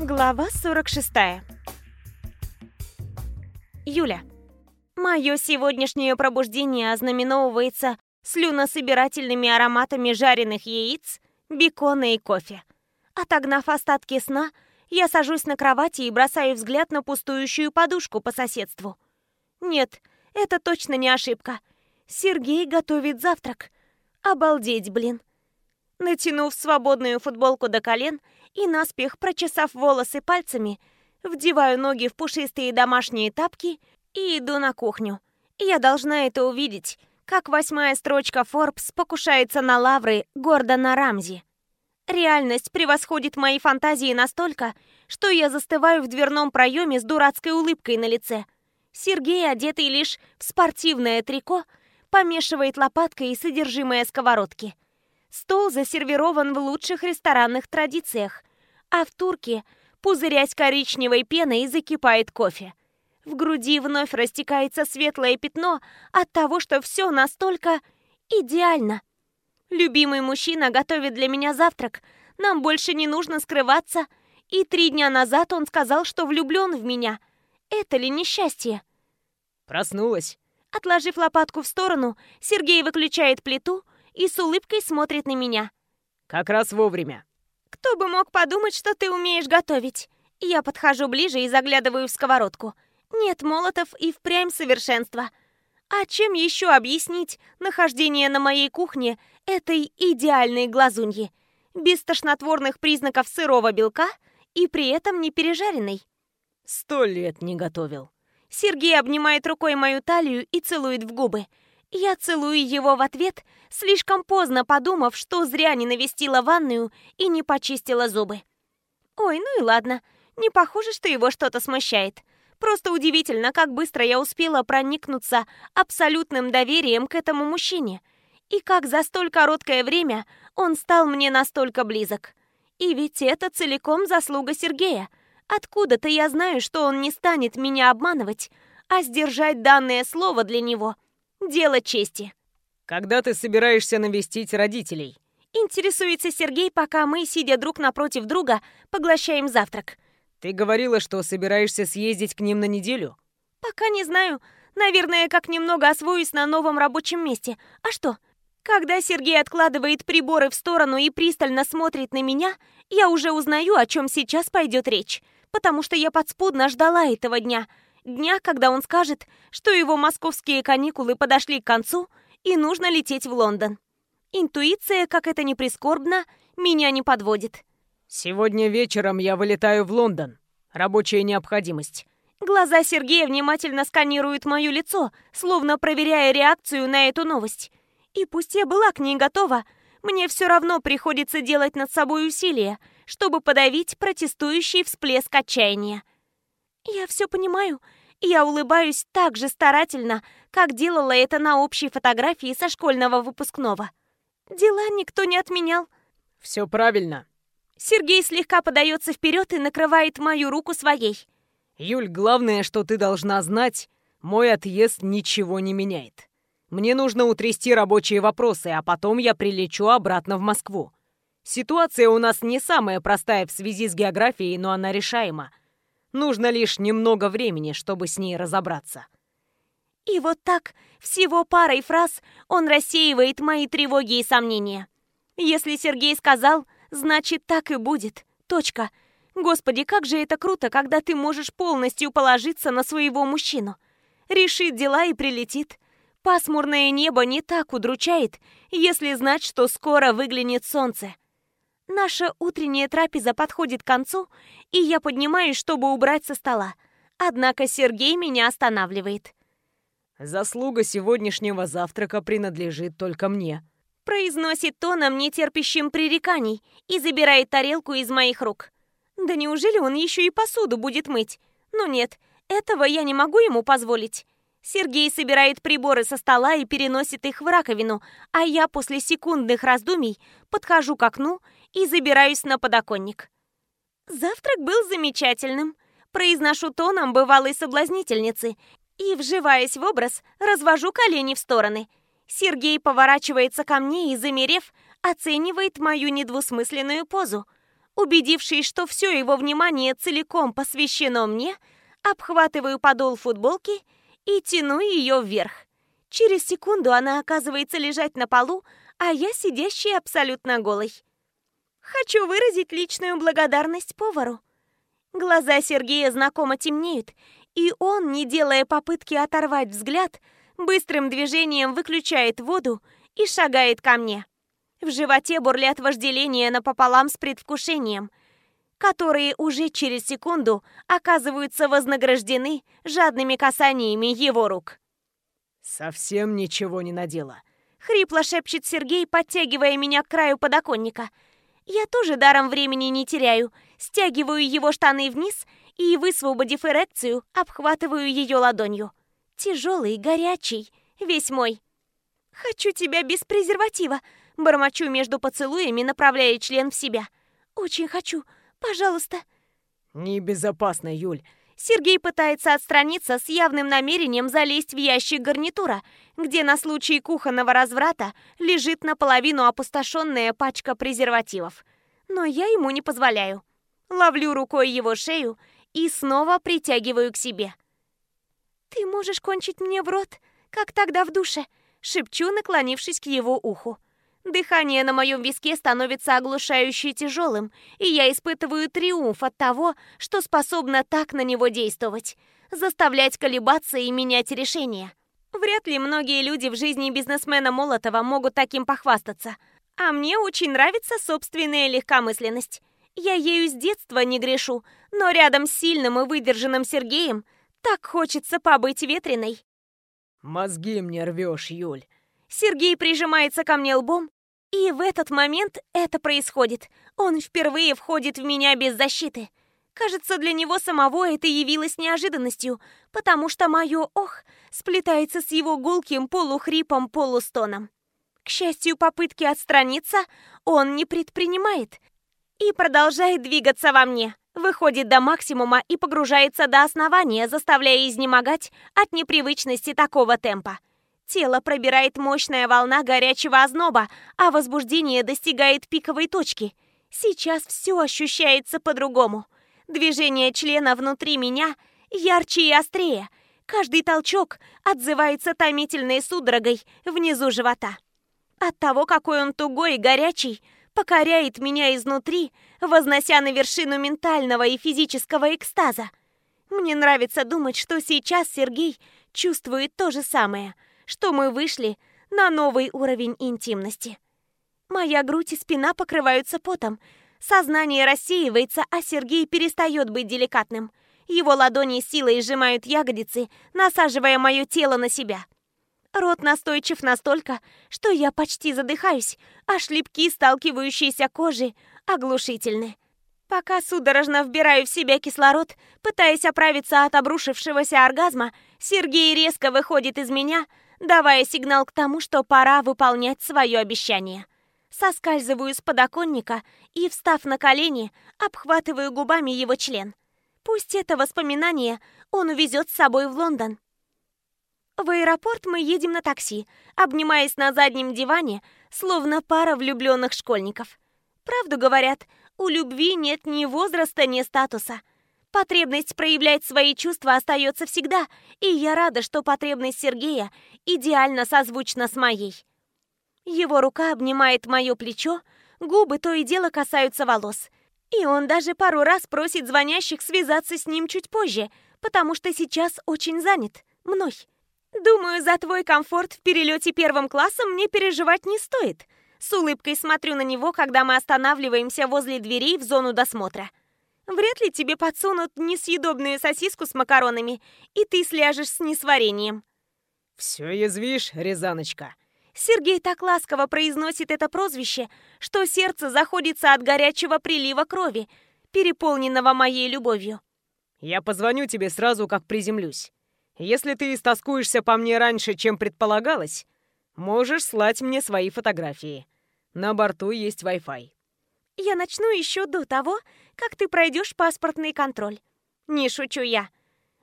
Глава 46. Юля. Мое сегодняшнее пробуждение ознаменовывается слюнособирательными ароматами жареных яиц, бекона и кофе. Отогнав остатки сна, я сажусь на кровати и бросаю взгляд на пустующую подушку по соседству. Нет, это точно не ошибка. Сергей готовит завтрак. Обалдеть, блин. Натянув свободную футболку до колен и наспех прочесав волосы пальцами, вдеваю ноги в пушистые домашние тапки и иду на кухню. Я должна это увидеть, как восьмая строчка Forbes покушается на лавры Гордона Рамзи. Реальность превосходит мои фантазии настолько, что я застываю в дверном проеме с дурацкой улыбкой на лице. Сергей, одетый лишь в спортивное трико, помешивает лопаткой содержимое сковородки. Стол засервирован в лучших ресторанных традициях, а в турке, пузырясь коричневой пеной, закипает кофе. В груди вновь растекается светлое пятно от того, что все настолько идеально. Любимый мужчина готовит для меня завтрак, нам больше не нужно скрываться, и три дня назад он сказал, что влюблен в меня. Это ли несчастье? Проснулась. Отложив лопатку в сторону, Сергей выключает плиту и с улыбкой смотрит на меня. Как раз вовремя. Кто бы мог подумать, что ты умеешь готовить? Я подхожу ближе и заглядываю в сковородку. Нет, Молотов и впрямь совершенство. А чем еще объяснить нахождение на моей кухне этой идеальной глазуньи? Без тошнотворных признаков сырого белка и при этом не пережаренной. Сто лет не готовил. Сергей обнимает рукой мою талию и целует в губы. Я целую его в ответ, слишком поздно подумав, что зря не навестила ванную и не почистила зубы. Ой, ну и ладно. Не похоже, что его что-то смущает. Просто удивительно, как быстро я успела проникнуться абсолютным доверием к этому мужчине. И как за столь короткое время он стал мне настолько близок. И ведь это целиком заслуга Сергея. Откуда-то я знаю, что он не станет меня обманывать, а сдержать данное слово для него – дело чести. Когда ты собираешься навестить родителей? Интересуется Сергей, пока мы, сидя друг напротив друга, поглощаем завтрак. Ты говорила, что собираешься съездить к ним на неделю? Пока не знаю. Наверное, как немного освоюсь на новом рабочем месте. А что? Когда Сергей откладывает приборы в сторону и пристально смотрит на меня, я уже узнаю, о чем сейчас пойдет речь потому что я подспудно ждала этого дня. Дня, когда он скажет, что его московские каникулы подошли к концу и нужно лететь в Лондон. Интуиция, как это ни прискорбно, меня не подводит. «Сегодня вечером я вылетаю в Лондон. Рабочая необходимость». Глаза Сергея внимательно сканируют мое лицо, словно проверяя реакцию на эту новость. И пусть я была к ней готова, мне все равно приходится делать над собой усилия, чтобы подавить протестующий всплеск отчаяния. Я все понимаю. Я улыбаюсь так же старательно, как делала это на общей фотографии со школьного выпускного. Дела никто не отменял. Все правильно. Сергей слегка подается вперед и накрывает мою руку своей. Юль, главное, что ты должна знать, мой отъезд ничего не меняет. Мне нужно утрясти рабочие вопросы, а потом я прилечу обратно в Москву. Ситуация у нас не самая простая в связи с географией, но она решаема. Нужно лишь немного времени, чтобы с ней разобраться. И вот так, всего парой фраз, он рассеивает мои тревоги и сомнения. Если Сергей сказал, значит так и будет. Точка. Господи, как же это круто, когда ты можешь полностью положиться на своего мужчину. Решит дела и прилетит. Пасмурное небо не так удручает, если знать, что скоро выглянет солнце. Наша утренняя трапеза подходит к концу, и я поднимаюсь, чтобы убрать со стола. Однако Сергей меня останавливает. «Заслуга сегодняшнего завтрака принадлежит только мне», произносит тоном, не терпящим пререканий, и забирает тарелку из моих рук. Да неужели он еще и посуду будет мыть? Ну нет, этого я не могу ему позволить. Сергей собирает приборы со стола и переносит их в раковину, а я после секундных раздумий подхожу к окну и забираюсь на подоконник. Завтрак был замечательным. Произношу тоном бывалой соблазнительницы и, вживаясь в образ, развожу колени в стороны. Сергей поворачивается ко мне и, замерев, оценивает мою недвусмысленную позу. Убедившись, что все его внимание целиком посвящено мне, обхватываю подол футболки и тяну ее вверх. Через секунду она оказывается лежать на полу, а я сидящий абсолютно голой. Хочу выразить личную благодарность повару. Глаза Сергея знакомо темнеют, и он, не делая попытки оторвать взгляд, быстрым движением выключает воду и шагает ко мне. В животе бурлят вожделения напополам с предвкушением, которые уже через секунду оказываются вознаграждены жадными касаниями его рук. «Совсем ничего не надела», — хрипло шепчет Сергей, подтягивая меня к краю подоконника. Я тоже даром времени не теряю, стягиваю его штаны вниз и, высвободив эрекцию, обхватываю ее ладонью. Тяжелый, горячий, весь мой. «Хочу тебя без презерватива», Бормочу между поцелуями, направляя член в себя. «Очень хочу. Пожалуйста». «Небезопасно, Юль». Сергей пытается отстраниться с явным намерением залезть в ящик гарнитура, где на случай кухонного разврата лежит наполовину опустошенная пачка презервативов. Но я ему не позволяю. Ловлю рукой его шею и снова притягиваю к себе. «Ты можешь кончить мне в рот, как тогда в душе», — шепчу, наклонившись к его уху. Дыхание на моем виске становится оглушающе тяжелым, и я испытываю триумф от того, что способна так на него действовать, заставлять колебаться и менять решения. Вряд ли многие люди в жизни бизнесмена Молотова могут таким похвастаться. А мне очень нравится собственная легкомысленность. Я ею с детства не грешу, но рядом с сильным и выдержанным Сергеем так хочется побыть ветреной. «Мозги мне рвешь, Юль!» Сергей прижимается ко мне лбом, и в этот момент это происходит. Он впервые входит в меня без защиты. Кажется, для него самого это явилось неожиданностью, потому что мое «ох» сплетается с его гулким полухрипом полустоном. К счастью, попытки отстраниться он не предпринимает и продолжает двигаться во мне, выходит до максимума и погружается до основания, заставляя изнемогать от непривычности такого темпа. Тело пробирает мощная волна горячего озноба, а возбуждение достигает пиковой точки. Сейчас все ощущается по-другому. Движение члена внутри меня ярче и острее. Каждый толчок отзывается томительной судорогой внизу живота. От того, какой он тугой и горячий, покоряет меня изнутри, вознося на вершину ментального и физического экстаза. Мне нравится думать, что сейчас Сергей чувствует то же самое – что мы вышли на новый уровень интимности. Моя грудь и спина покрываются потом. Сознание рассеивается, а Сергей перестает быть деликатным. Его ладони силой сжимают ягодицы, насаживая мое тело на себя. Рот настойчив настолько, что я почти задыхаюсь, а шлепки сталкивающиеся кожи оглушительны. Пока судорожно вбираю в себя кислород, пытаясь оправиться от обрушившегося оргазма, Сергей резко выходит из меня, давая сигнал к тому, что пора выполнять свое обещание. Соскальзываю с подоконника и, встав на колени, обхватываю губами его член. Пусть это воспоминание он увезет с собой в Лондон. В аэропорт мы едем на такси, обнимаясь на заднем диване, словно пара влюбленных школьников. Правду говорят, у любви нет ни возраста, ни статуса – Потребность проявлять свои чувства остается всегда, и я рада, что потребность Сергея идеально созвучна с моей. Его рука обнимает мое плечо, губы то и дело касаются волос. И он даже пару раз просит звонящих связаться с ним чуть позже, потому что сейчас очень занят мной. Думаю, за твой комфорт в перелете первым классом мне переживать не стоит. С улыбкой смотрю на него, когда мы останавливаемся возле дверей в зону досмотра. Вряд ли тебе подсунут несъедобную сосиску с макаронами, и ты сляжешь с несварением. Все язвишь, Рязаночка. Сергей так ласково произносит это прозвище, что сердце заходится от горячего прилива крови, переполненного моей любовью. Я позвоню тебе сразу, как приземлюсь. Если ты истаскуешься по мне раньше, чем предполагалось, можешь слать мне свои фотографии. На борту есть Wi-Fi. Я начну еще до того, как ты пройдешь паспортный контроль. Не шучу я.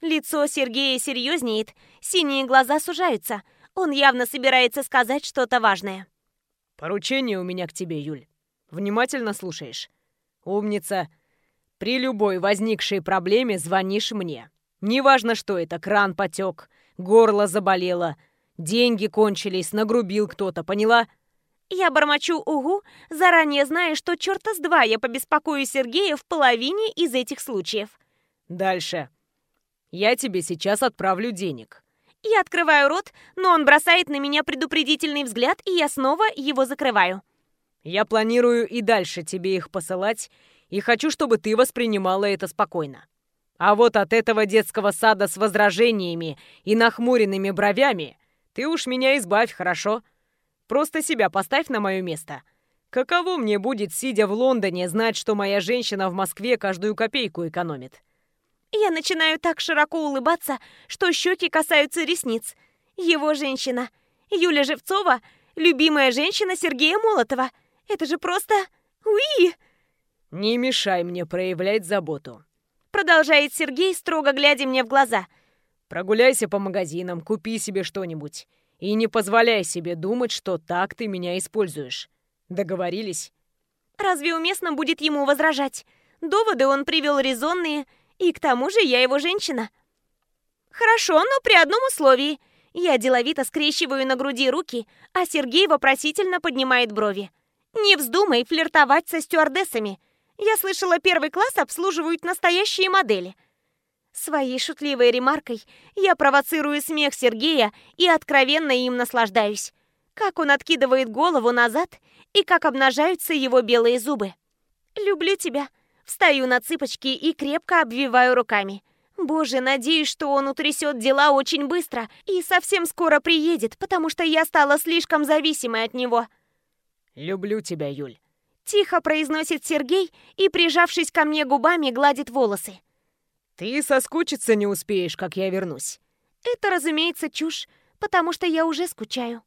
Лицо Сергея серьезнеет, синие глаза сужаются. Он явно собирается сказать что-то важное. Поручение у меня к тебе, Юль. Внимательно слушаешь. Умница. При любой возникшей проблеме звонишь мне. Неважно, что это, кран потек, горло заболело, деньги кончились, нагрубил кто-то, поняла? Я бормочу «угу», заранее зная, что черта с два я побеспокою Сергея в половине из этих случаев. Дальше. Я тебе сейчас отправлю денег. Я открываю рот, но он бросает на меня предупредительный взгляд, и я снова его закрываю. Я планирую и дальше тебе их посылать, и хочу, чтобы ты воспринимала это спокойно. А вот от этого детского сада с возражениями и нахмуренными бровями ты уж меня избавь, хорошо? Просто себя поставь на мое место. Каково мне будет, сидя в Лондоне, знать, что моя женщина в Москве каждую копейку экономит? Я начинаю так широко улыбаться, что щеки касаются ресниц. Его женщина. Юля Живцова, любимая женщина Сергея Молотова. Это же просто... Уи! «Не мешай мне проявлять заботу», — продолжает Сергей, строго глядя мне в глаза. «Прогуляйся по магазинам, купи себе что-нибудь. И не позволяй себе думать, что так ты меня используешь. Договорились?» Разве уместно будет ему возражать? Доводы он привел резонные, и к тому же я его женщина. Хорошо, но при одном условии. Я деловито скрещиваю на груди руки, а Сергей вопросительно поднимает брови. Не вздумай флиртовать со стюардессами. Я слышала, первый класс обслуживают настоящие модели. Своей шутливой ремаркой я провоцирую смех Сергея и откровенно им наслаждаюсь. Как он откидывает голову назад и как обнажаются его белые зубы. «Люблю тебя», Встаю на цыпочки и крепко обвиваю руками. Боже, надеюсь, что он утрясет дела очень быстро и совсем скоро приедет, потому что я стала слишком зависимой от него. «Люблю тебя, Юль», — тихо произносит Сергей и, прижавшись ко мне губами, гладит волосы. «Ты соскучиться не успеешь, как я вернусь». Это, разумеется, чушь, потому что я уже скучаю.